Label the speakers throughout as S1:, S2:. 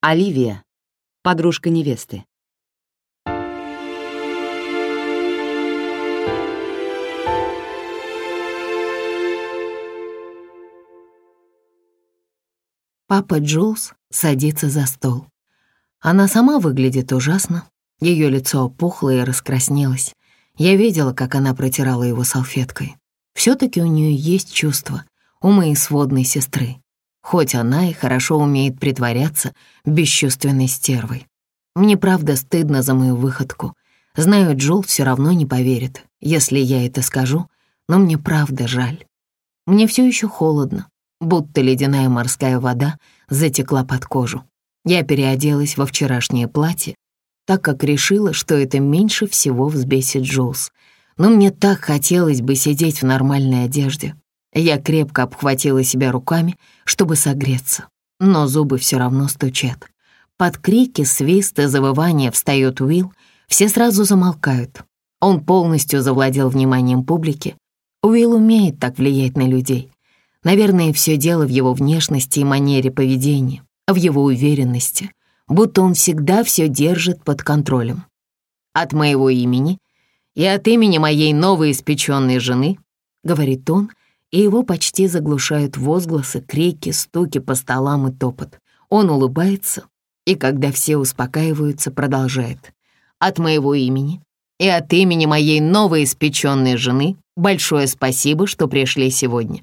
S1: Оливия, подружка невесты.
S2: Папа Джулс садится за стол. Она сама выглядит ужасно. Ее лицо опухло и раскраснелось. Я видела, как она протирала его салфеткой. Все-таки у нее есть чувство у моей сводной сестры, хоть она и хорошо умеет притворяться бесчувственной стервой. Мне правда стыдно за мою выходку. Знаю, Джул все равно не поверит, если я это скажу, но мне правда жаль. Мне все еще холодно, будто ледяная морская вода затекла под кожу. Я переоделась во вчерашнее платье, так как решила, что это меньше всего взбесит Джулс — но мне так хотелось бы сидеть в нормальной одежде. Я крепко обхватила себя руками, чтобы согреться, но зубы все равно стучат. Под крики, свист и завывание встает Уилл, все сразу замолкают. Он полностью завладел вниманием публики. Уилл умеет так влиять на людей. Наверное, все дело в его внешности и манере поведения, в его уверенности, будто он всегда все держит под контролем. От моего имени и от имени моей новоиспеченной жены, говорит он, и его почти заглушают возгласы, крики, стуки по столам и топот. Он улыбается, и когда все успокаиваются, продолжает. От моего имени и от имени моей новоиспеченной жены большое спасибо, что пришли сегодня.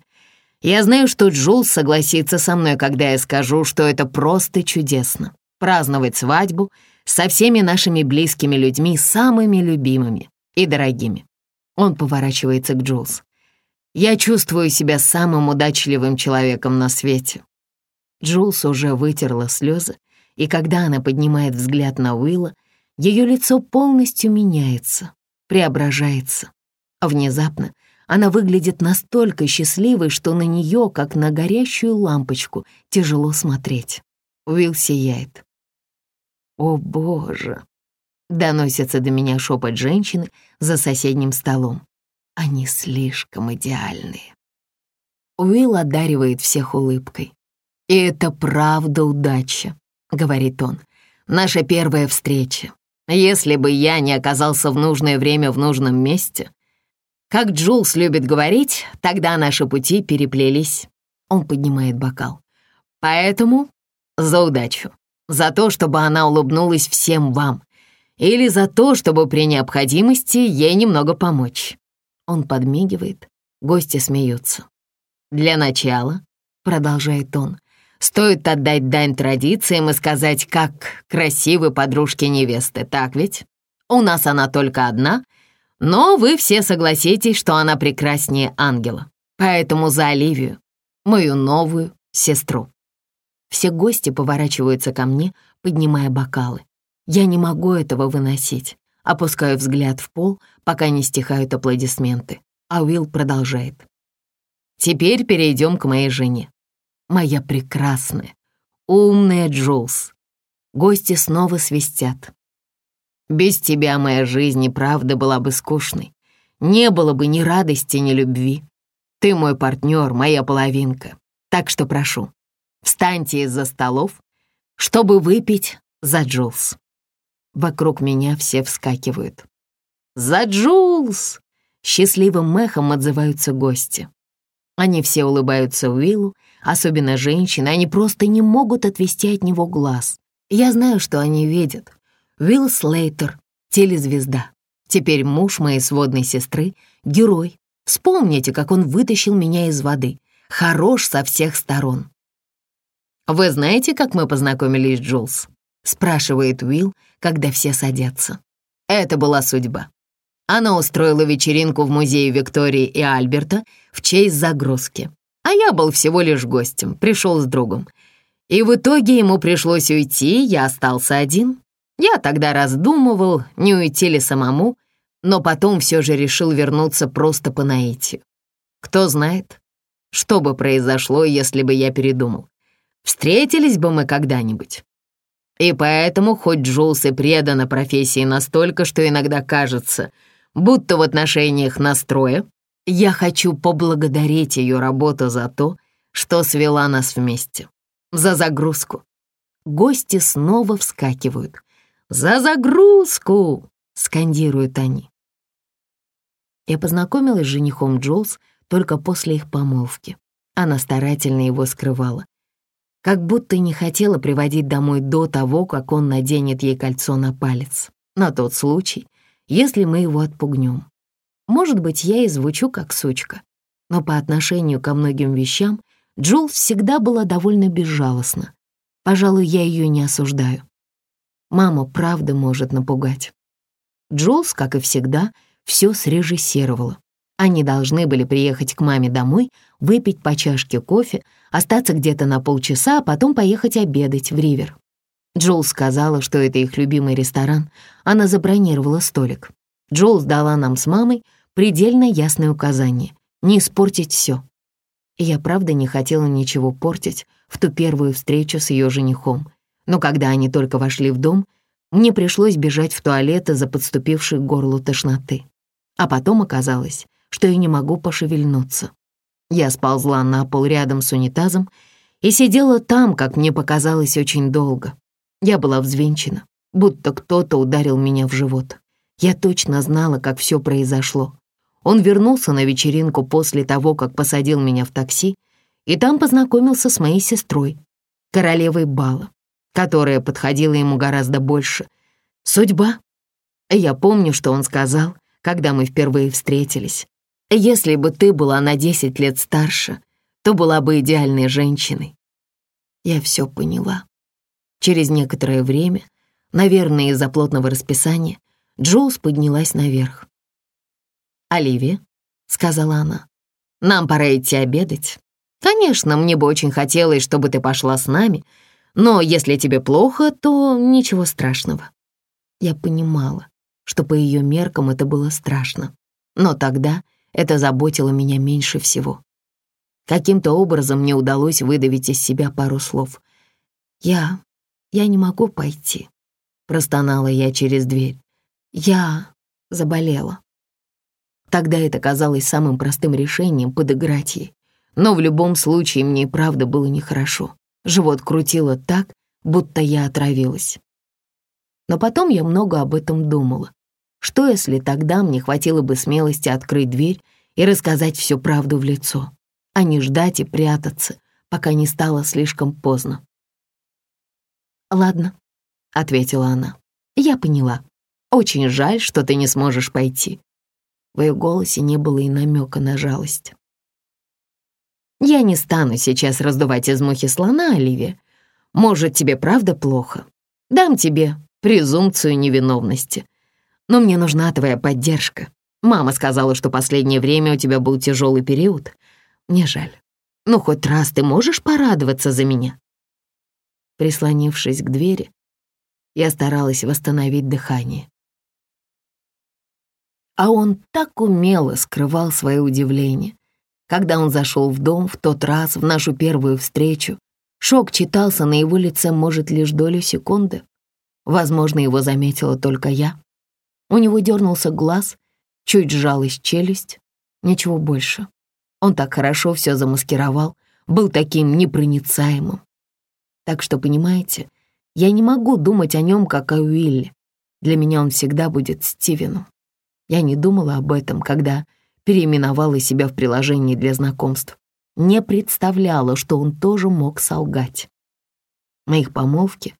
S2: Я знаю, что Джул согласится со мной, когда я скажу, что это просто чудесно. Праздновать свадьбу со всеми нашими близкими людьми, самыми любимыми и дорогими. Он поворачивается к Джулс. Я чувствую себя самым удачливым человеком на свете. Джулс уже вытерла слезы, и когда она поднимает взгляд на Уилла, ее лицо полностью меняется, преображается. Внезапно она выглядит настолько счастливой, что на нее, как на горящую лампочку, тяжело смотреть. Уилл сияет. «О, Боже!» Доносится до меня шепот женщины за соседним столом. Они слишком идеальные. Уилл одаривает всех улыбкой. «И это правда удача», — говорит он. «Наша первая встреча. Если бы я не оказался в нужное время в нужном месте...» Как Джулс любит говорить, тогда наши пути переплелись. Он поднимает бокал. Поэтому за удачу. За то, чтобы она улыбнулась всем вам или за то, чтобы при необходимости ей немного помочь. Он подмигивает, гости смеются. «Для начала», — продолжает он, «стоит отдать дань традициям и сказать, как красивы подружки невесты, так ведь? У нас она только одна, но вы все согласитесь, что она прекраснее ангела. Поэтому за Оливию, мою новую сестру». Все гости поворачиваются ко мне, поднимая бокалы. Я не могу этого выносить. Опускаю взгляд в пол, пока не стихают аплодисменты. А Уилл продолжает. Теперь перейдем к моей жене. Моя прекрасная, умная Джулс. Гости снова свистят. Без тебя моя жизнь и правда была бы скучной. Не было бы ни радости, ни любви. Ты мой партнер, моя половинка. Так что прошу, встаньте из-за столов, чтобы выпить за Джулс. Вокруг меня все вскакивают. «За Джулс!» Счастливым мехом отзываются гости. Они все улыбаются Уиллу, особенно женщины, они просто не могут отвести от него глаз. Я знаю, что они видят. Уилл Слейтер, телезвезда. Теперь муж моей сводной сестры, герой. Вспомните, как он вытащил меня из воды. Хорош со всех сторон. «Вы знаете, как мы познакомились, Джулс?» — спрашивает Уилл, когда все садятся. Это была судьба. Она устроила вечеринку в музее Виктории и Альберта в честь загрузки. А я был всего лишь гостем, пришел с другом. И в итоге ему пришлось уйти, я остался один. Я тогда раздумывал, не уйти ли самому, но потом все же решил вернуться просто по наитию. Кто знает, что бы произошло, если бы я передумал. Встретились бы мы когда-нибудь. И поэтому, хоть Джулс и предана профессии настолько, что иногда кажется, будто в отношениях настроя, я хочу поблагодарить ее работу за то, что свела нас вместе, за загрузку, гости снова вскакивают. «За загрузку!» — скандируют они. Я познакомилась с женихом Джолс только после их помолвки. Она старательно его скрывала. Как будто не хотела приводить домой до того, как он наденет ей кольцо на палец. На тот случай, если мы его отпугнем. Может быть, я и звучу как сучка, но по отношению ко многим вещам Джул всегда была довольно безжалостна. Пожалуй, я ее не осуждаю. Мама правда может напугать. Джулс, как и всегда, все срежиссировала. Они должны были приехать к маме домой, выпить по чашке кофе, остаться где-то на полчаса, а потом поехать обедать в Ривер. Джул сказала, что это их любимый ресторан. Она забронировала столик. Джул сдала нам с мамой предельно ясное указание — не испортить все. Я правда не хотела ничего портить в ту первую встречу с ее женихом. Но когда они только вошли в дом, мне пришлось бежать в туалет из-за подступившей к горлу тошноты. А потом оказалось, что я не могу пошевельнуться. Я сползла на пол рядом с унитазом и сидела там, как мне показалось, очень долго. Я была взвинчена, будто кто-то ударил меня в живот. Я точно знала, как все произошло. Он вернулся на вечеринку после того, как посадил меня в такси, и там познакомился с моей сестрой, королевой бала, которая подходила ему гораздо больше. Судьба. Я помню, что он сказал, когда мы впервые встретились. Если бы ты была на 10 лет старше, то была бы идеальной женщиной. Я все поняла. Через некоторое время, наверное, из-за плотного расписания, Джоуз поднялась наверх. «Оливия», — сказала она, — «нам пора идти обедать. Конечно, мне бы очень хотелось, чтобы ты пошла с нами, но если тебе плохо, то ничего страшного». Я понимала, что по ее меркам это было страшно. Но тогда это заботило меня меньше всего. Каким-то образом мне удалось выдавить из себя пару слов. «Я... я не могу пойти», — простонала я через дверь. «Я заболела». Тогда это казалось самым простым решением подыграть ей. Но в любом случае мне и правда было нехорошо. Живот крутило так, будто я отравилась. Но потом я много об этом думала. Что, если тогда мне хватило бы смелости открыть дверь и рассказать всю правду в лицо, а не ждать и прятаться, пока не стало слишком поздно? «Ладно», — ответила она, — «я поняла. Очень жаль, что ты не сможешь пойти». В ее голосе не было и намека на жалость. «Я не стану сейчас раздувать из мухи слона, Оливия. Может, тебе правда плохо? Дам тебе презумпцию невиновности. Но мне нужна твоя поддержка. Мама сказала, что последнее время у тебя был тяжелый период. Мне жаль. Ну, хоть раз ты можешь порадоваться за меня?» Прислонившись к двери, я старалась восстановить дыхание. А он так умело скрывал свое удивление. Когда он зашел в дом в тот раз, в нашу первую встречу, шок читался на его лице, может, лишь долю секунды. Возможно, его заметила только я. У него дернулся глаз, чуть сжалась челюсть, ничего больше. Он так хорошо все замаскировал, был таким непроницаемым. Так что, понимаете, я не могу думать о нем, как о Уилле. Для меня он всегда будет Стивеном. Я не думала об этом, когда переименовала себя в приложении для знакомств. Не представляла, что он тоже мог солгать. На их помолвке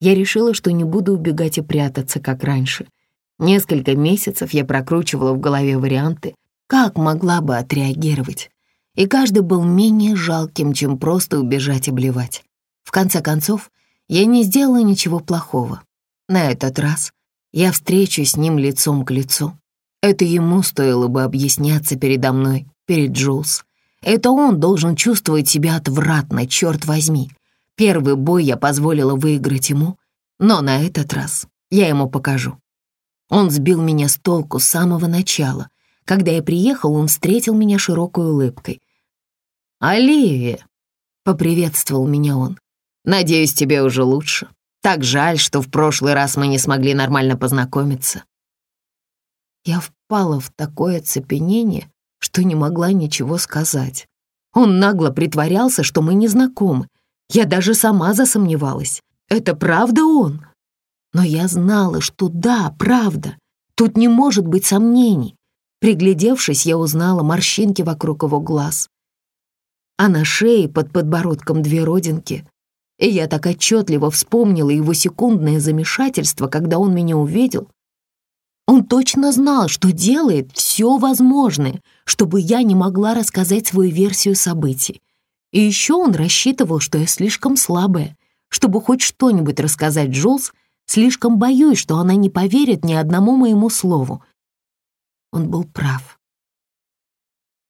S2: я решила, что не буду убегать и прятаться, как раньше. Несколько месяцев я прокручивала в голове варианты, как могла бы отреагировать. И каждый был менее жалким, чем просто убежать и блевать. В конце концов, я не сделала ничего плохого. На этот раз я встречусь с ним лицом к лицу. Это ему стоило бы объясняться передо мной, перед Джулс. Это он должен чувствовать себя отвратно, черт возьми. Первый бой я позволила выиграть ему, но на этот раз я ему покажу. Он сбил меня с толку с самого начала. Когда я приехал, он встретил меня широкой улыбкой. «Оливия!» — поприветствовал меня он. «Надеюсь, тебе уже лучше. Так жаль, что в прошлый раз мы не смогли нормально познакомиться». Я впала в такое оцепенение, что не могла ничего сказать. Он нагло притворялся, что мы не знакомы. Я даже сама засомневалась. Это правда он? Но я знала, что да, правда. Тут не может быть сомнений. Приглядевшись, я узнала морщинки вокруг его глаз. А на шее под подбородком две родинки. И я так отчетливо вспомнила его секундное замешательство, когда он меня увидел. Он точно знал, что делает все возможное, чтобы я не могла рассказать свою версию событий. И еще он рассчитывал, что я слишком слабая, чтобы хоть что-нибудь рассказать Джулс, слишком боюсь, что она не поверит ни одному моему слову. Он был прав.